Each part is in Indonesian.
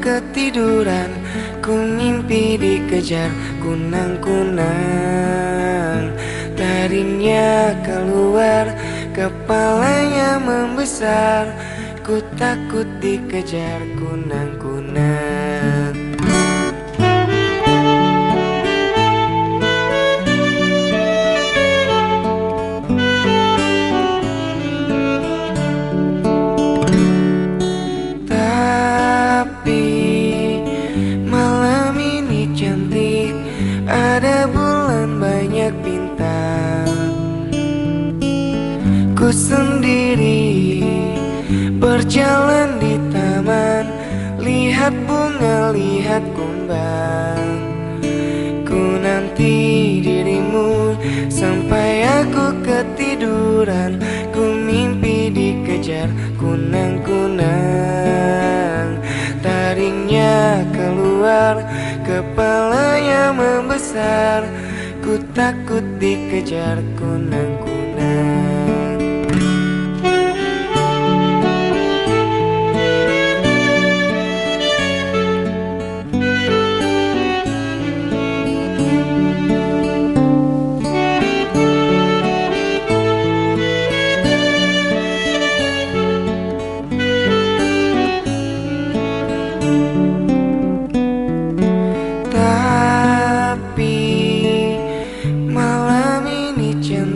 ketiduran Ku mimpi dikejar kunang-kunang. Taringnya keluar Kepalanya membesar. Ku takut dikejar kunang-kunang Ada bulan banyak bintang. Ku sendiri berjalan di taman. Lihat bunga, lihat kumbang Ku nanti dirimu sampai aku ketiduran. Ku mimpi dikejar kunang-kunang kepalanya membesar Ku takut dikejar kunang-kunang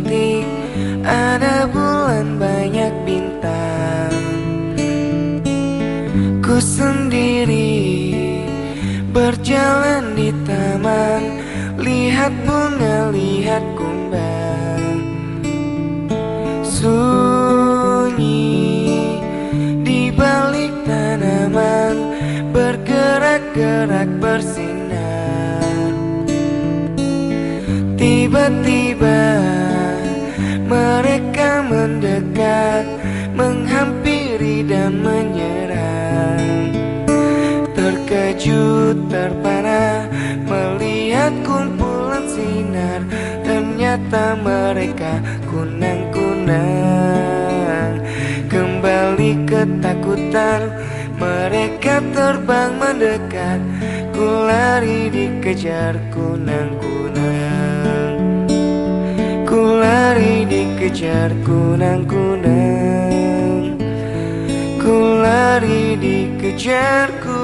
cantik Ada bulan banyak bintang. Ku sendiri berjalan di taman Lihat bunga, lihat kumbang. Sunyi di balik tanaman Bergerak-gerak bersinar. Tiba-tiba mendekat Menghampiri dan menyerang. Terkejut, terpana Melihat kumpulan sinar. Ternyata mereka kunang-kunang. Kembali ketakutan Mereka terbang mendekat. Ku lari dikejar kunang-kunang dikejar kunang-kunang Ku lari dikejar kunang-kunang